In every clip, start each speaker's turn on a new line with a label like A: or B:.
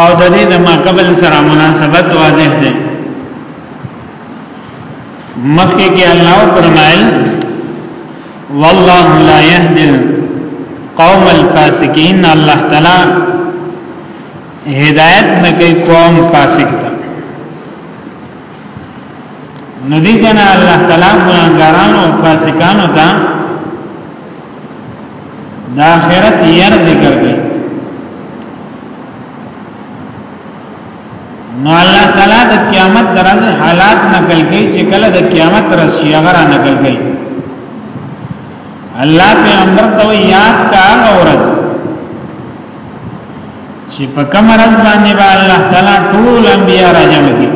A: او د دې د ما قبل سره مناسبت واضح دی مخکې کې الله فرمایل والله لا يهدي القوم الفاسقين الله تعالی هدایت نه کوي قوم فاسق ته ندی جنا الله تعالی ګناګارانو فاسقانو ته د آخرت ير ذکر کوي نو الله تعالی د قیامت درز حالات نقل کوي چې کله د قیامت راشي هغه را نقل کوي الله پیغمبر ته یاد کا هغه ورځ چې په کوم ورځ باندې به الله تعالی ټول انبیا راجم کوي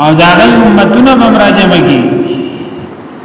A: او دا غل امتونه به راجم کوي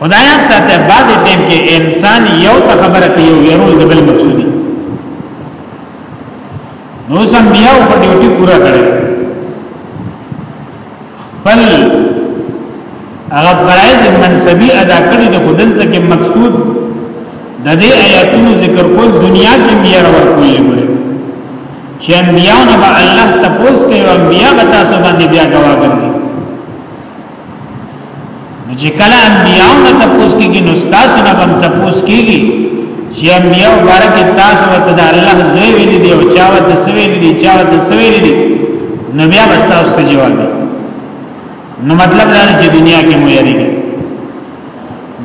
A: خدایان ته ته بعض ټیم کې انسان یو ته خبره کوي یو يرول د بل مقصود نو سم بیا په ډیوټي پورا کړی بل هغه فرایض منسبی ادا کړی د خدل ته کې مقصود د دې آیاتونو ذکر کول دنیا کې بیا ور کوي چې انبیاء نه الله تپوس کوي او انبیاء به تاسو باندې بیا گواهی نو چې کله انبیاء نه تپوس کیږي نو تاسو نه هم تپوس کیږي چې انبیاء مبارک تاسو ته د الله زوی ویل دي او چا ته سوي دي چا ته سوي دي نو بیا تاسو ته جواب نو مطلب دا چې دنیا کې مو یریږي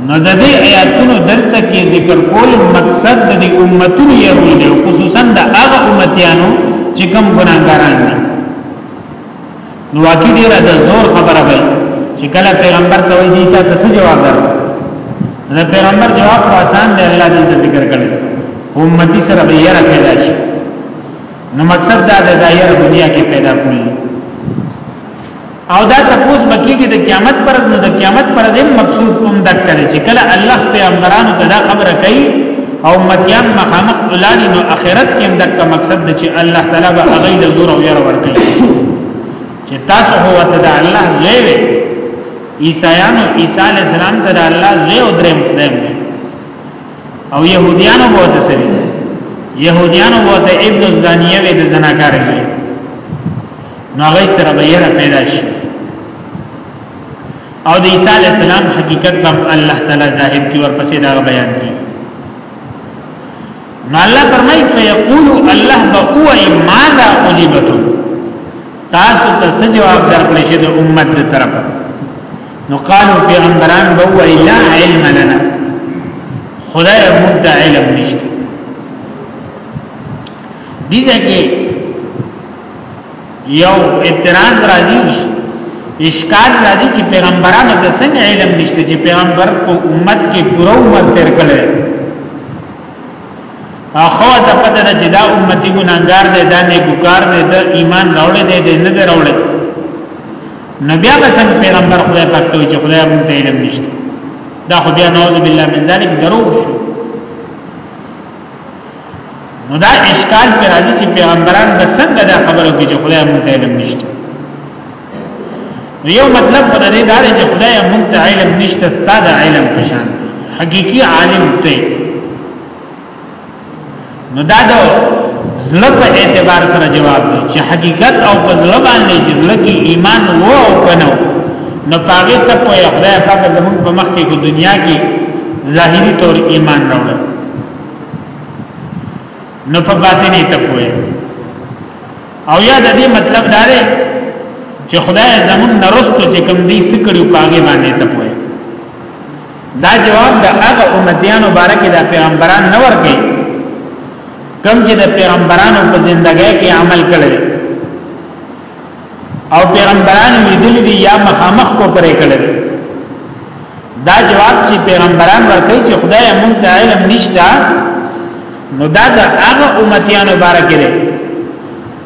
A: نو د دې آیاتونو دلته کې ذکر کول مقصد د دې امتونو یې ورته خصوصا د هغه امتیانو چې کوم ګناګاران دي نو واقعي ډیره د زور خبره وي چې کله پیغمبر ته وایي دي ته څه جواب درکړي دا پیغمبر جواب خو آسان دی الله دې ذکر کړي امتی سره به یره پیدا شي نو مقصد دا دی دا یره دنیا کې پیدا کړي او دا تپوس بکیږي د قیامت پر نو د قیامت پر ځین مقصود کوم دک کړي چې کله الله پیغمبرانو ته دا خبره کوي او متیان مخامخ اولانی نو اخرت کې هم دغه مقصد دی چې الله تعالی به هغه له زور او یره ورکړي چې تاسو هو ته د الله زوی وي عیسایانو عیسی علی السلام ته د الله زوی او دریم خدای او يهوديانو به ته سوي يهوديانو به ته ابن الزانیه وي د زناکار وي نو هغه سره به یې پیدا شي او د عیسی علی السلام حقیقت هم الله تعالی ظاهر کی ورپسې دا بیان کی نو الله فرمایي فیقول الله بقوا ماذا اجبتم تاسو ته څه جواب درکړی شي د امت تر طرف نو قالو پیغمبران بقوا لا علم لنا خدای موږ ته علم نشته دي ځکه یو اعتراض راځي اوس اشکال راځي چې پیغمبرانو ته څنګه علم نشته چې پیغمبر په امت کې پوره عمر تیر کړی اخو ته پته ده چې دا امتی ګناګار دی دا نه ګکار دی دا ایمان راوړی دی دی نه راوړی نو بیا به څنګه پیغمبر خدای پاک ته چې خدای مونږ ته علم نشته دا خو بیا نعوذ بالله من ذلک دروغ شو نو دا اشکال پر راځي چې پیغمبران به څنګه دا خبرو کې چې خدای مونږ ته علم نشته یو مطلب خدای دې دار چې خدای مونږ ته علم نشته ستاسو علم پشان حقيقي عالم ته نو دا د زړه په اعتبار سره جواب دی چې حقیقت او په زړه باندې چې زړه کې ایمان وو او کنه نو پاګه ته په خدای پاک زمون په مخ کې دنیا کې ظاهري طور ایمان راوړل نو په باطنی ته پوهه او یا د دې مطلب دا دی چې خدای زمون نرستو چې کوم دې سکړو پاګې باندې ته پوهه دا جواب د هغه امتیانو باره کې د پیغمبران نه ورګي کم چې د پیغمبرانو په ژوندۍ کې عمل کړي او پیغمبران لیدل دي یا مخامخ کو پرې کړل دا جواب چې پیغمبران ورکړي چې خدای مونږ ته علم نشته نو دا د هغه امتیانو باره کې دی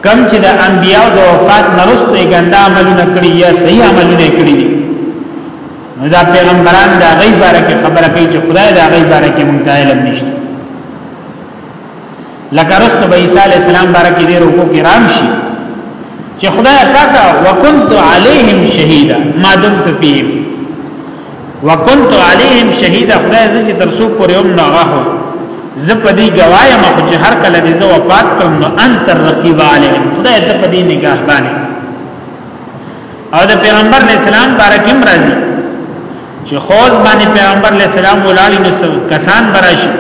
A: کم چې د انبیاو د وفات نرسته ګنده عملونه کړی یا صحیح عملونه کړی دي نو دا پیغمبران دا غیب باره کې خبره کوي چې خدای دا غیب باره کې مونږ ته علم نشته لکه رسته به عیسی علی السلام بارکه دې رکو کې رام شي چې خدای پاک وکنت علیهم شهیدا ما دمت فیهم وکنت علیهم شهیدا خدای زه چې تر څو پورې هم نه غاهو زه په دې گواهه ما چې هر کله دې زه وفات کوم نو انت الرقیب علیهم خدای ته په دې نگاه باندې او د پیغمبر اسلام بارکه مرضی چې خوز باندې پیغمبر علیہ السلام ولاړ نو کسان براشي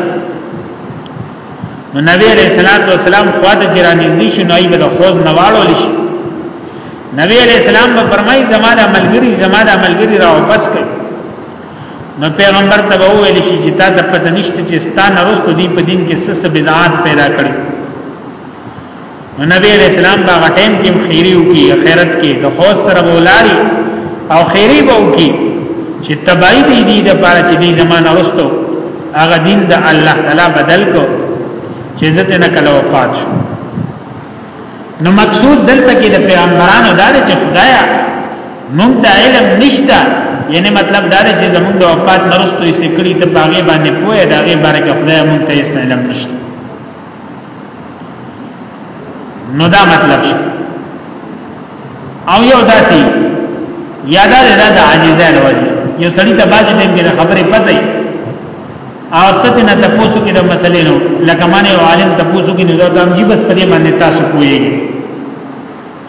A: نو نبی علیہ الصلوۃ والسلام خواته جرانیزدي شو نو ایبه د خوز نواړو لشي نبی علیہ السلام په فرمای زماده ملګری زماده ملګری را واپس کړ نو پیغمبر ته وویل شي چې تا د پته نشته چې ستانه رستو دی په دین کې سس بدعات پیدا کړی نو نبی علیہ السلام دا غټیم کې خیری وکي خیرت کې د خوص سره بولاری او خیری به وکي چې تبعی دی دی د پاره چې دی زمانہ رستو هغه دین د الله تعالی بدل کو چې عزت نه کله وفات شو نو مقصود دلته کې د پیغمبرانو دار چې خدایا مونږ ته علم نشته یعنی مطلب دا دی چې زمونږ د وفات نرستو یې سکړی ته باغې باندې پوهه دا غي بارکه خدای مونږ ته یې علم نشته نو دا مطلب شو او یو داسي یادا دا د عاجزه لوجه یو سړی ته باج دې کې خبرې پته ای او ته نه تاسو کې د مسلې نو لکه معنی عالم تاسو کې نظر دام جی بس پرې باندې تاسو کوی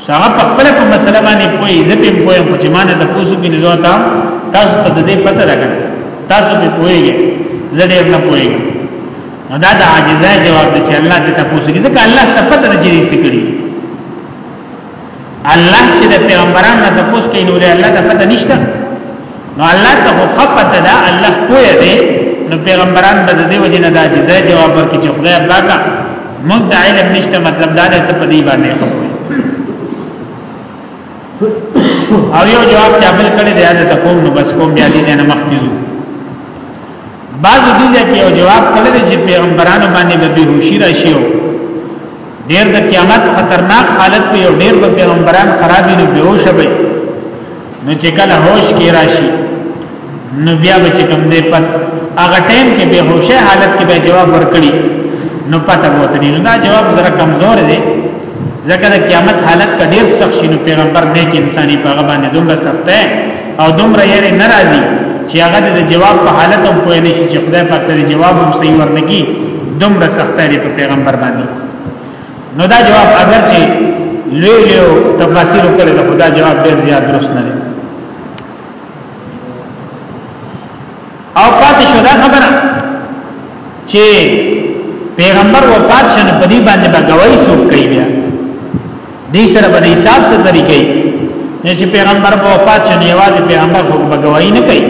A: هغه په خپل په مسله باندې کوی زه په کوی په جمانه د پوسو کې نزو تا تاسو ته دې پته راغله تاسو به کویږي زه دې نه کویږم نو دا د عاجزای جواب دی چې الله دې تاسو کې ځکه الله ته پته نه چي څه کړی الله چې د پیغمبرانو نه تاسو کې نو له الله ته پته نشته نو الله ته خو خپت ده الله کوی دی نو پیغمبران به د دې وجه نه د عاجزه جواب ورکړي چې خدای الله کا موږ د علم نشته مطلب دا دی ته په دې باندې خو او یو جواب چې عمل کړي دی دا کوم نو بس کوم بیا دې نه مخکېزو بعض دې چې یو جواب کړي چې پیغمبرانو باندې به بهوشي راشي ډیر د قیامت خطرناک حالت په یو ډیر په پیغمبران خرابې نه بیوش به نو چې کله هوش کې راشي نو بیا به چې کوم دی پد هغه ټیم کې به هوشه حالت کې به جواب ورکړي نو پته وته نه دا جواب زره کمزور دی ځکه د قیامت حالت کډیر سخت شنو پیغمبر نیک انساني په غبانې دومره سخت دی او دومره یې نه راځي چې هغه د جواب په حالت هم کوی نشي چې خدای پاک ته جواب هم صحیح ورنګي دومره سخته دی په پیغمبر باندې نو دا جواب اگر چې لوی لوی تفاسیر کړي دا خدای جواب ډیر زیات درست نه دی او پاتې شو دا خبره چې پیغمبر وفات شنه په دې باندې بغوي سوک کوي بیا دې سره به حساب سره طریقې نه چې پیغمبر په وفات شنه یوازې پیغمبر خو به گواہی نه کوي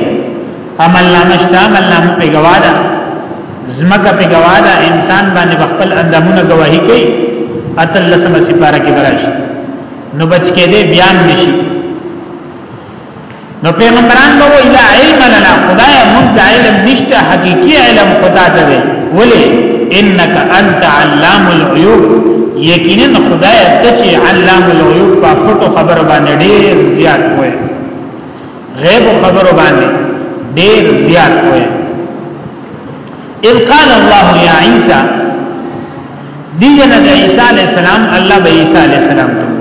A: عمل نامه شته عمل نامه په گواده زمکه په گواده انسان باندې خپل اندامونه گواہی کوي اتل لسمه سپاره کې براشي نو بچ کې دې بیان نشي نو پیغمبران به وی لا علم لنا خدای مونږ ته علم نشته حقيقي علم خدا ته دی ولی انك انت علام العيوب یقینا خدای ته چې علام العيوب په پټو خبر باندې ډیر زیات وای غیب خبر باندې ډیر زیات وای اذ قال الله يا عيسى دیجنه عيسى عليه السلام الله به عيسى عليه السلام ته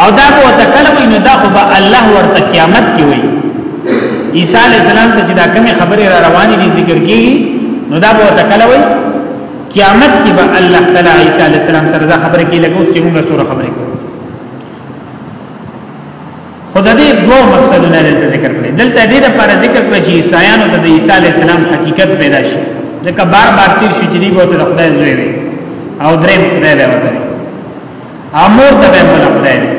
A: او دا کو ته کله وي نو دا خو به الله ورته قیامت کې وي عیسی علی السلام ته چې دا کومه خبره را روانې دي ذکر کیږي نو دا به ته کله وي قیامت کې به الله تعالی عیسی علی السلام سره دا خبره کې لګو چې موږ سره خبره کوو خدای دې دوه مقصدونه دلته ذکر کړل دلته دې لپاره ذکر کړی چې عیسایانو ته د عیسی علی السلام حقیقت پیدا شي ځکه بار بار تیر شي چې دی به ته خدای زوی وي او درې خدای به وته امور ته به مولا خدای دی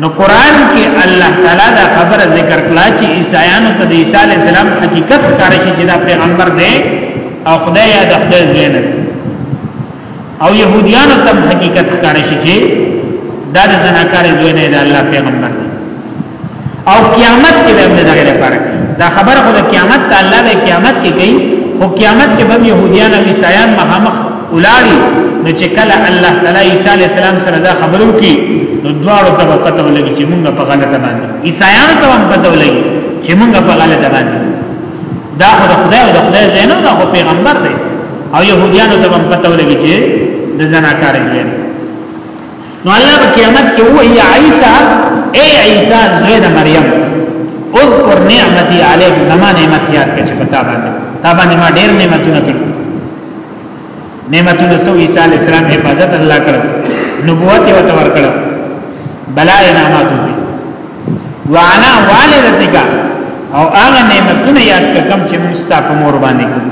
A: نو قران کې الله تعالی دا خبره ذکر کړه چې عیسایانو ته د عیسی علی السلام حقیقت ښکاره شي چې دا پیغمبر دی او خدای یا د خدای ځای نه او يهوديانو ته حقیقت ښکاره شي چې دا د زناکار ځای نه دی الله پیغمبر دی او قیامت کې به موږ دغه لپاره دا خبره خو د قیامت ته الله د قیامت کې کوي خو قیامت کې به يهوديان او عیسایان مخامخ ولاړی نو چې کله الله تعالی عیسی علی السلام سره دا خبرو کی نو دواړو ته پته ولګي چې موږ په غلطه باندې عیسایان ته هم پته ولګي چې موږ په غلطه باندې دا خو د خدای او د خدای زینو دا خو پیغمبر دی او يهوديانو ته هم پته ولګي چې د زناکار دی نو الله په قیامت کې وایي عیسی اے عیسی زوی د مریم اذكر نعمتي عليك زما نعمت یاد کړه چې پتا باندې تا باندې ما ډېر نعمتونه کړو نعمتونه سو عیسی علی السلام حفاظت الله کړو نبوت او تور کړو بلا انعامات دي وانا والدتک او هغه نعمتونه یاد کړه کوم چې مستقیم ور باندې کړو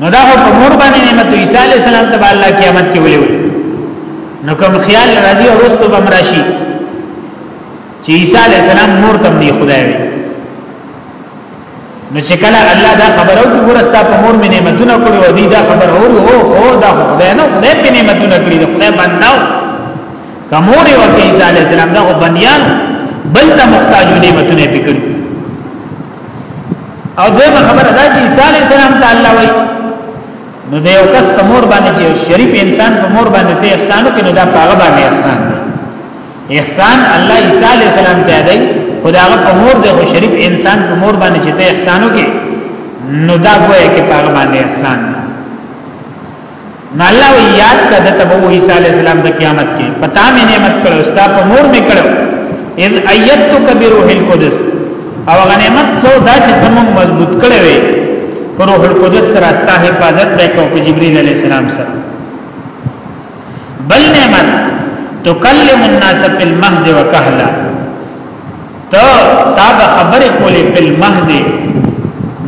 A: نو دا په مور باندې نعمت عیسی علی السلام ته الله قیامت کې ولې وي نو کوم خیال راځي او رستو بم راشي چې عیسی علی السلام مور تم نه خدای وي نو چې کله الله دا خبره او ورستا په مور مې نعمتونه کړو او دې دا خبر اور هو خو دا خدای نه خدای په نعمتونه کړی دا خدای بنداو کموري ورته عیسی علی السلام دا بنیان بل ته محتاج نعمتونه پکړي او دویمه خبره دا چې عیسی علی السلام ته الله وایي نو د یو کس په مور باندې چې شریف انسان په مور باندې ته احسان وکړي نو دا هغه باندې احسان دی احسان الله عیسی علی السلام ته دی خداغه په مور دی خو شریف انسان په مور باندې چې ته احسان وکړي نو دا ګویا کې هغه باندې احسان دی نو الله وی یاد کا د تبو عیسی علی السلام د قیامت کې پتا مې نعمت کړو ستا په مور مې کړو اذ ایتک بروح القدس او غنیمت سو دا چې تم مضبوط کړو وی پر روح القدس سره ستا حفاظت وکړو په جبرئیل علی السلام سره بل نعمت تکلم الناس فی المهد وکهلا ته تا به خبرې کولې په مهد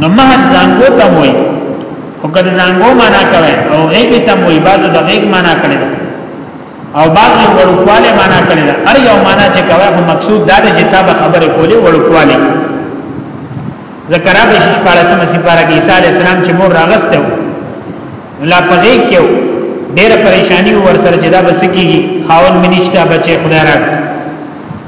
A: نو مهد زنګو ته وای او کله زنګو معنا کوي او غیب ته وای بعد د غیب معنا کړي او بعد د ورکواله معنا کړي هر یو معنا چې کوي هو مقصود دا دی چې تا به خبرې کولې ورکواله ذکر به شش پارسم سپاره کې عیسی علی السلام چې مور راغسته و لا پغې کې ډېر پریشانی ور سره چې دا بس کیږي خاون منشتہ بچي خدای راکړي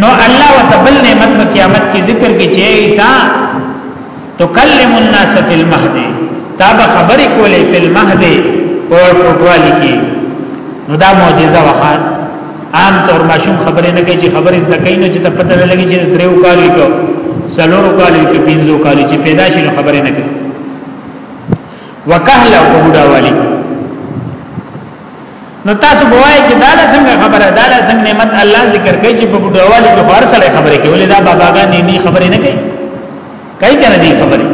A: نو الله وتبل نعمت په قیامت کې ذکر کې چې عیسی تکلم الناس فی المهد تا به خبرې کولې فی المهد او کوټوالي کې نو دا معجزه وخت عام طور ماشوم خبرې نه کوي چې خبرې زده کوي نو چې ته پته نه لګي چې دریو کالو کې سلورو کالو کې پنځو کالو چې پیدا شي نو خبرې نه کوي وکهله او بوډا والی نو تاسو بوای چې دا له څنګه خبره دا له څنګه نعمت الله ذکر کوي چې په بډوالي کې هر سړی خبره کوي ولې دا باباګان نه خبرې نه کوي کوي کنه دې خبرې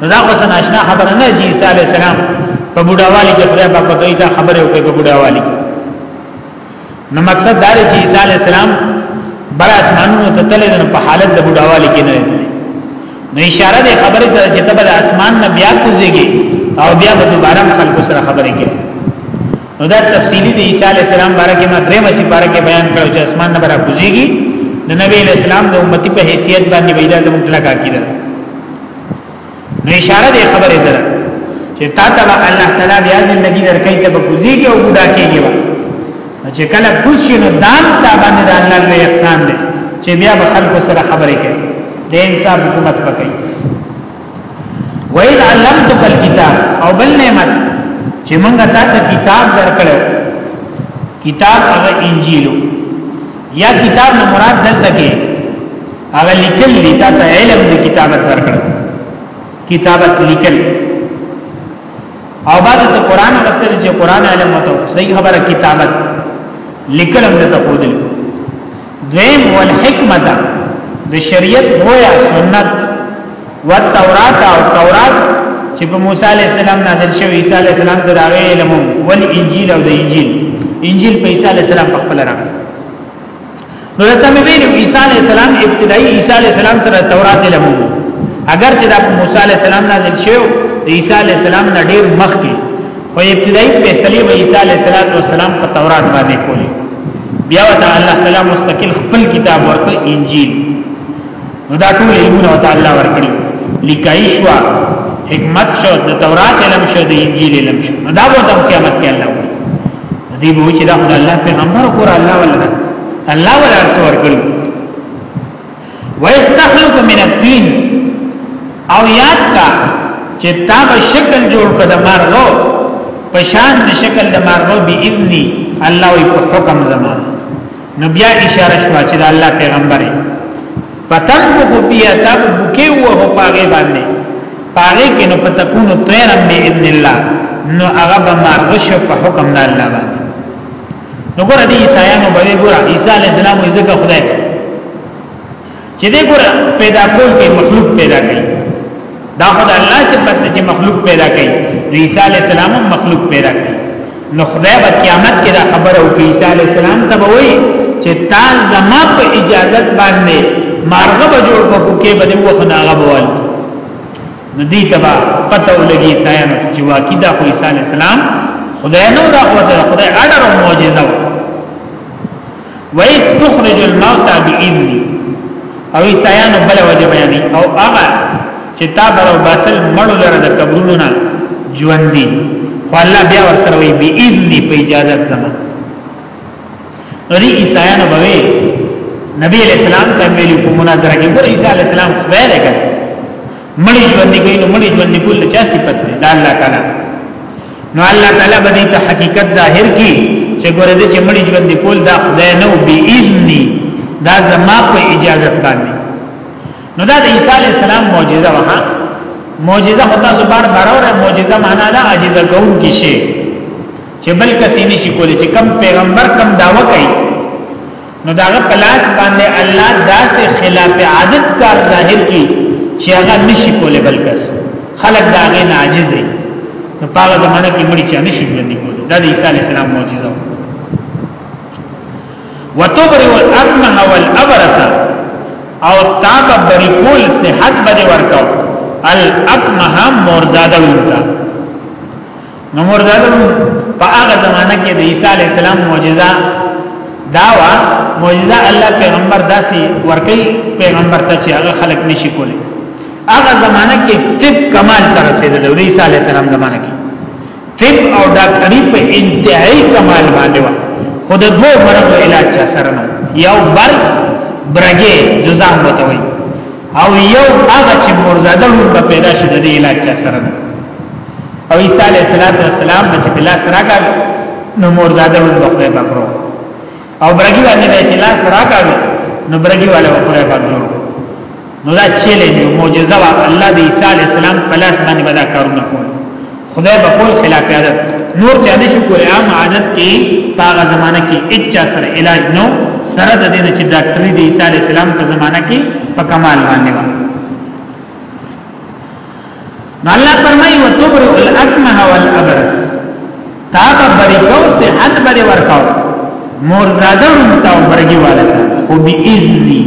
A: نو دا خو ناشنا خبره نه چې عیسی علی السلام په بډوالي کې خدای په کوي دا خبره کوي په بډوالي کې نو مقصد دا دی چې عیسی علی السلام بر اسمانونو ته تللی نو په حالت د بډاوالي کې نه دی نو اشاره د خبرې ته چې تبر اسمان نه بیا کوزيږي او بیا به دوباره خلکو سره خبرې کوي نو دا تفصیلی د عیسی علی السلام باره کې ما درې مسی باره کې بیان کړو چې اسمان نه برا کوزيږي د نبی اسلام د امتی په حیثیت باندې ویدا زموږ لکه کیدل نو اشاره دې خبرې ته چې تا ته الله تعالی بیا زندگی درکې ته په کوزي کې او بوډا کېږي چې کله خوشی نو دام تا باندې د الله لوی احسان دی چې بیا به خلکو سره خبرې کوي د انصاف حکومت پکې وَإِذْ عَلَّمْتُكَ الْكِتَابَ او بل نعمت چې موږ تا ته کتاب درکړو کتاب هغه انجیل یا کتاب نه مراد دلته کې هغه لیکل دي تا ته علم د کتابت ورکړ کتابت لیکل او بعد ته قران غستل چې قران علم وته صحیح خبره کتابت لیکل هم ته خودل دویم والحکمت د شریعت هویا سنت والتورات او تورات چې په موسی علی السلام نازل شو عیسی علی السلام ته راغی علم ول انجیل او د انجیل انجیل په عیسی علی السلام په خپل راغی نو لکه مې ویلو عیسی علی السلام ابتدایي عیسی علی السلام سره تورات علم وو اگر چې دا موسی علی السلام نازل شو د عیسی علی السلام نه ډیر مخکې خو ابتدایي فیصله به عیسی علی السلام په تورات باندې کولی بیا وته الله تعالی مستقل خپل کتاب ورکړ انجیل نو دا ټول علمونه وته الله ورکړي لیکای شو حکمت شو د تورات علم شو د انجیل علم شو دا به د قیامت کې الله دی به چې دا خدای الله پیغمبر کور الله ولا الله ولا سور کړ ويستخلق من الدين او یاد کا چې تا به شکل جوړ کړ د مارغو پشان د شکل د مارغو به اذنی الله وي په حکم زمان نو بیا اشاره شو چې د الله پیغمبر پتن کو خو بیا تب بکی و هو پاغه باندې پاغه کې نو پتکونو طیرم به اذن الله نو هغه به مارغش په حکم د الله باندې نو ګور دې عیسایانو به ګور عیسی علی السلام یې ځکه خدای چې دې ګور پیدا کول کې مخلوق پیدا کړي دا خدای الله صفت چې مخلوق پیدا کړي عیسی علی السلام مخلوق پیدا کړي نو خدای په قیامت کې دا خبره وکړي عیسی علی السلام ته وایي چې تا زما په اجازه باندې مارغه به جوړ کو کې به وخنا غبوال نو دې تبا پته ولګي سایانو چې واقعي دا خو عیسی علی السلام خدای نو دا خو خدای اډر او معجزه وای تخرج الموتى باذنی او عیسایانو بل وجه بیانې او هغه چې تا برو باسل مړو لره د قبرونو نه ژوند دي خو الله بیا ور سره وی بی اذن په اجازه زما ری عیسایانو بوي نبی علیہ السلام ته ویلو په مناظره کې ګور عیسی علیہ السلام خدای دی مړي ژوند کوي نو مړي ژوند کول د چا صفت دی دا الله تعالی نو الله تعالی به دې ته حقیقت ظاهر کی چې ګوره دې چې مړي ژوند کول دا خدای نه او بی اذنی دا زما په اجازه باندې نو دا د عیسی علی السلام معجزه وه معجزه خدا سو بار بار اور معجزه معنا دا عاجزه کوم کی شي چې بل کسې نشي کولی چې کم پیغمبر کم داوا کوي نو داغه پلاس باندې الله داسې خلاف عادت کار ظاهر کی چې هغه نشي کولای بلکې خلق داغه عاجز دي نو په هغه زمانه کې مړي چې نشي ژوندې کول دا د عیسی علی السلام معجزه و وتبرئ الاکمه والابرص او تاب بری کول صحت بده ورکاو الاکمه مورزاده ورکاو نو مرزادم په هغه زمانہ کې د عیسی علی السلام معجزه داوا معجزه الله پیغمبر داسي ورکی پیغمبر ته چې هغه خلق نشي کولی هغه زمانہ کې طب کمال ته رسیدل او عیسی علی السلام زمانہ کې طب او ډاکټري په انتهایی کمال باندې و خود دوه مرض علاج چا سره نه یو برس برګه جزام وتوي او یو هغه چې مرزاده په پیدا شو د علاج چا سره نه او عیسی علیه السلام چې بلا سره کړ نو مورزاده ول وقره بکرو او برګي باندې چې لا سره کړ نو برګي والا وقره بکرو نو دا چیلنج معجزه وا الله د عیسی علیه السلام په لاس باندې بلا کارونه کول خدای په خپل خلاف عادت نور چا نه شو کوی عام عادت کې پاغه زمانہ کې اچا سره علاج نو سره د دې چې ډاکټري د عیسی علیه السلام په زمانہ کې په کمال باندې نو الله فرمایي وتبرئ الاکمه والابرس تا به برکو صحت بری ورکاو مور زاده متاو برګي والتا او بی اذنی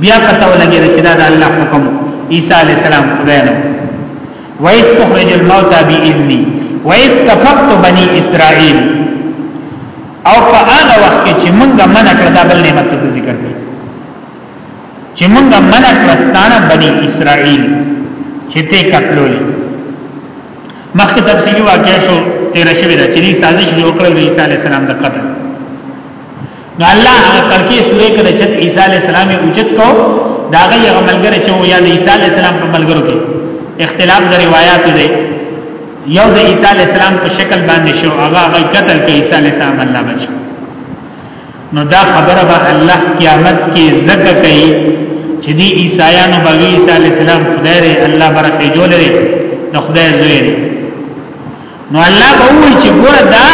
A: بیا پتاو لګی چې دا د الله حکم عیسی علی السلام خدای نو وایس تخرج الموتى بی اذنی وایس کفقت بنی اسرائیل او په هغه وخت کې چې مونږه منع کړ دا بل نعمت ته ذکر کړ چې مونږه منع کړستانه بني اسرائیل چې ته قتلولې مخکې تفصیلی واقع شو تیر شوی دا چې سازش دی وکړل د عیسی علی السلام د قتل نو الله هغه ترکی سورې کړه چې عیسی علی السلام یې اوچت کو دا غي هغه ملګری چې یا د عیسی علی السلام په ملګرو کې اختلاف د روایت دی یو د عیسی علی السلام په شکل باندې شو هغه هغه قتل کې عیسی علی السلام الله بچو نو دا خبره به الله قیامت کې زکه کوي چې دی عیسایانو باندې عیسی علی السلام خدای دی الله برخه جوړ لري نو خدای زوی دی نو الله به وایي چې ګور دا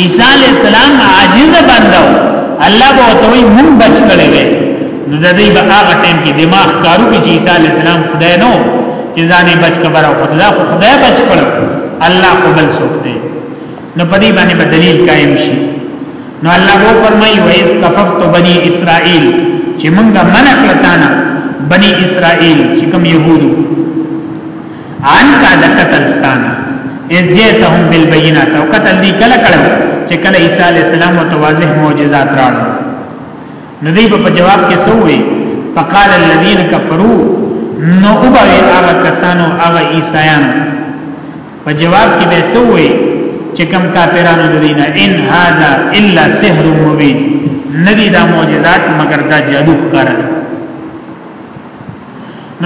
A: عیسی علی السلام عاجز بندو الله به وتوي مون بچ کړي وي نو د دې به هغه ټیم کې دماغ کارو کې چې عیسی علی السلام خدای نو چې ځانې بچ کبره خدای خدای بچ کړو الله قبل سوک دی نو په دې باندې به دلیل قائم شي نو الله وو فرمایي و اذ کففت بني اسرائيل چې مونږه منع کړتانا بني اسرائيل چې کوم يهودو ان کا د قتل ستانه از جئتهم بالبينات او قتل دی کله کړو چې کله عيسى عليه السلام متواضح معجزات راړو نو دی په جواب کې سوې فقال الذين كفروا نو وبوي هغه کسانو هغه عيسایانو په جواب کې به سوې چې کم کافرانو دینه ان هاذا الا سحر مبین ندی دا معجزات مگر دا جادو ښکار دی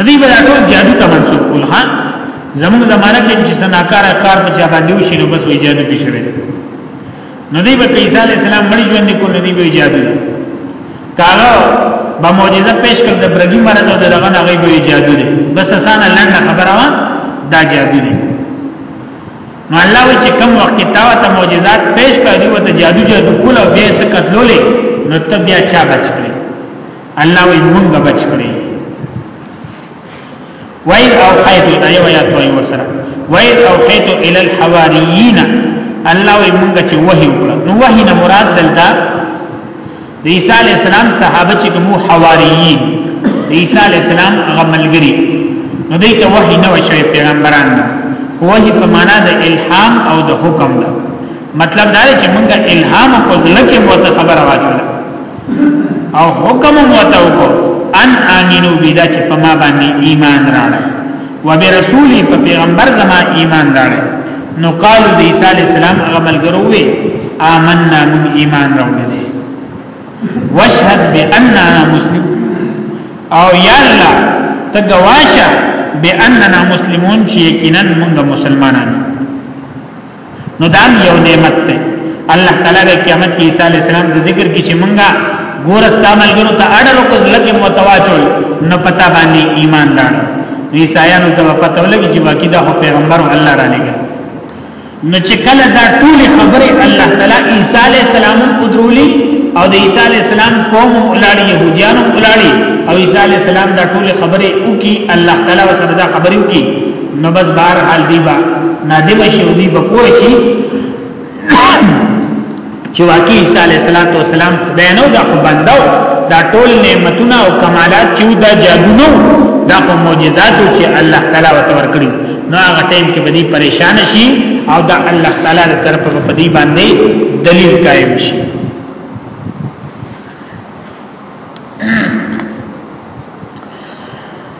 A: ندی بل ټول جادو ته منسوب کول ها زموږ زمانہ کې چې سناکار کار په چا باندې وشي نو بس وی جادو کې شوی نو دی به عیسی علی السلام مړ ژوند کو نه دی به ایجادو کاغه به معجزه پیش کړ د برګی مرز او دغه نه غي به ایجادو دی بس اسانه لنډ خبره وا دا جادو دی نو الله و چې کوم وخت تا ته معجزات پیش کړی و ته جادو جادو کول او به ته قتلولې نو ته بیا چا بچ کړی الله و موږ بچ کړی وَإِذْ أَوْحَيْتُ دا یو آیات وایي وسره وَإِذْ أَوْحَيْتُ إِلَى الْحَوَارِيِّينَ الله وي مونږ چې وحي وکړه نو وحي نه مراد دلته د عیسی علی السلام صحابه چې کوم حواریین د عیسی علی السلام غملګری نو دوی ته وحی نه وشوي پیغمبران وحی په معنا د الهام او د حکم ده مطلب دا چې موږ الهام کو ځل کې مو ته خبره واچوله او حکم وته وکړو ان امنو بدا چې په ما باندې ایمان راړل و به رسولي په پیغمبر زما ایمان راړل نو قال د عیسی علی السلام هغه ملګرو وی آمنا من ایمان راوړل واشهد باننا مسلم او یا الله ته گواشه باننا مسلمون چې یقینا موږ مسلمانان نو دا یو نعمت دی الله تعالی د قیامت کې عیسی علی السلام د ذکر کې چې مونږه ګور استعمالګرو ته اړه لکه ځلکه متواچول نو پتا باندې ایمان راړ عیسایانو ته پته ولګي چې واقعي دا پیغمبر الله را لګي نو چې کله دا ټول خبره الله تعالی عیسی علی السلام قدرولی او د عیسی علی السلام قوم اولاړي يهوديان اولاړي او عیسی علی السلام دا ټول خبره وکي الله تعالی وسره دا خبره وکي نو بس بهر حال دی با نادم شي او دی به پوه شي چې واقعي عیسی علیه السلام خدای نو دا خو بندو دا ټول نعمتونه او کمالات چې دا جادو نو دا خو معجزات چې الله تعالی ورته کړی نو هغه ټیم کې بدی پریشان شي او دا الله تعالی تر طرفه په دې باندې دلیل قائم شي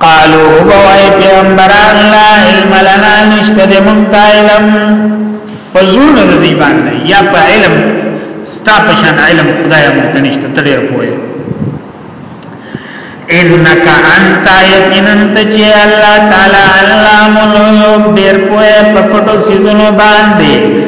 A: قالو وای پیغمبران لا علم لنا نشته د مونتا علم پزون د دی باندې یا په علم ستا پشان علم خدای مونږ نشته تړي پوي انک انت یقینا تچی الله تعالی علام الغیوب ډیر پوهه په پټو سيزونو باندې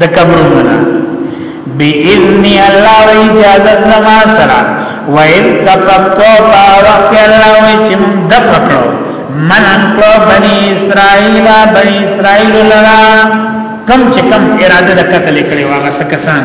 A: د قبرونو نه باذن الله و اجازه زما سره و ان تفقوا فاوقت الله و چې موږ د فقرو من انکو بنی اسرائیل بنی اسرائیل لرا کم چې کم اراده د قتل کړي واغه سکسان